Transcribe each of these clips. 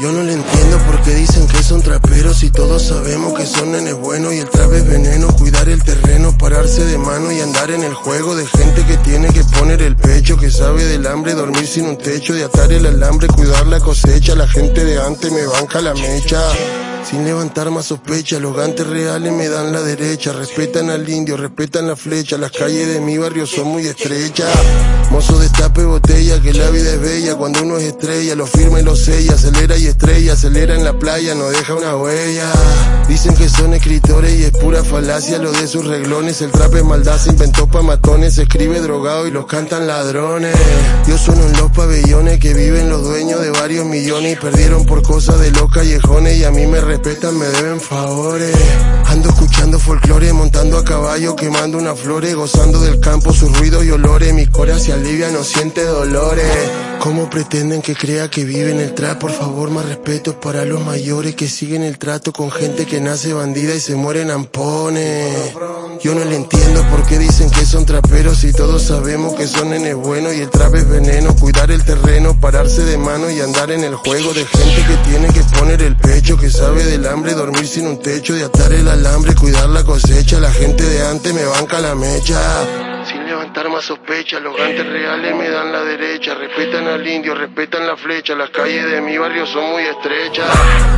Yo no le entiendo por qué dicen que son traperos y todos sabemos que son nenes buenos y el trap es veneno, cuidar el terreno, pararse de mano y andar en el juego de gente que tiene que poner el pecho, que sabe del hambre, dormir sin un techo, de atar el alambre, cuidar la cosecha, la gente de antes me banca la mecha. Sin levantar más sospecha, los gantes reales me dan la derecha, respetan al indio, respetan la flecha, las calles de mi barrio son muy estrechas. Mozo de la vida es bella. Cuando uno es estrella, lo firma y lo sella. Acelera y estrella, acelera en la playa, no deja una huella. Dicen que son escritores y es pura falacia lo de sus reglones. El trap es maldad, se inventó pa' matones. Se escribe drogado y los cantan ladrones. Yo sueno en los pabellones que viven los dueños de varios millones y perdieron por cosas de los callejones. Y a mí me respetan, me deben favores. Ando escuchando folclore, montando a caballo, quemando unas flores, gozando del campo, sus ruidos y olores. Mi cora se alivia, no siente dolores. ¿Cómo pretenden que crea que vive en el trap? Por favor, más respeto para los mayores que siguen el trato con gente que nace bandida y se mueren ampones. Yo no le entiendo por qué dicen que son traperos y todos sabemos que son nenes buenos y el trap es veneno. Cuidar el terreno, pararse de mano y andar en el juego de gente que tiene que poner el pecho, que sabe del hambre, dormir sin un techo, de atar el alambre, cuidar la cosecha. La gente de antes me banca la mecha. Levantar más los gantes reales me dan la derecha. Respetan al indio, respetan la flecha. Las calles de mi barrio son muy estrechas.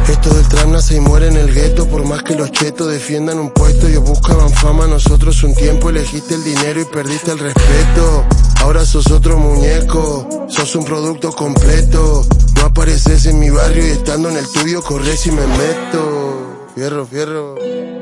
Esto del trap nace y muere en el gueto. Por más que los chetos defiendan un puesto, ellos buscaban fama. Nosotros un tiempo elegiste el dinero y perdiste el respeto. Ahora sos otro muñeco, sos un producto completo. No apareces en mi barrio y estando en el tuyo corres y me meto. Fierro, fierro.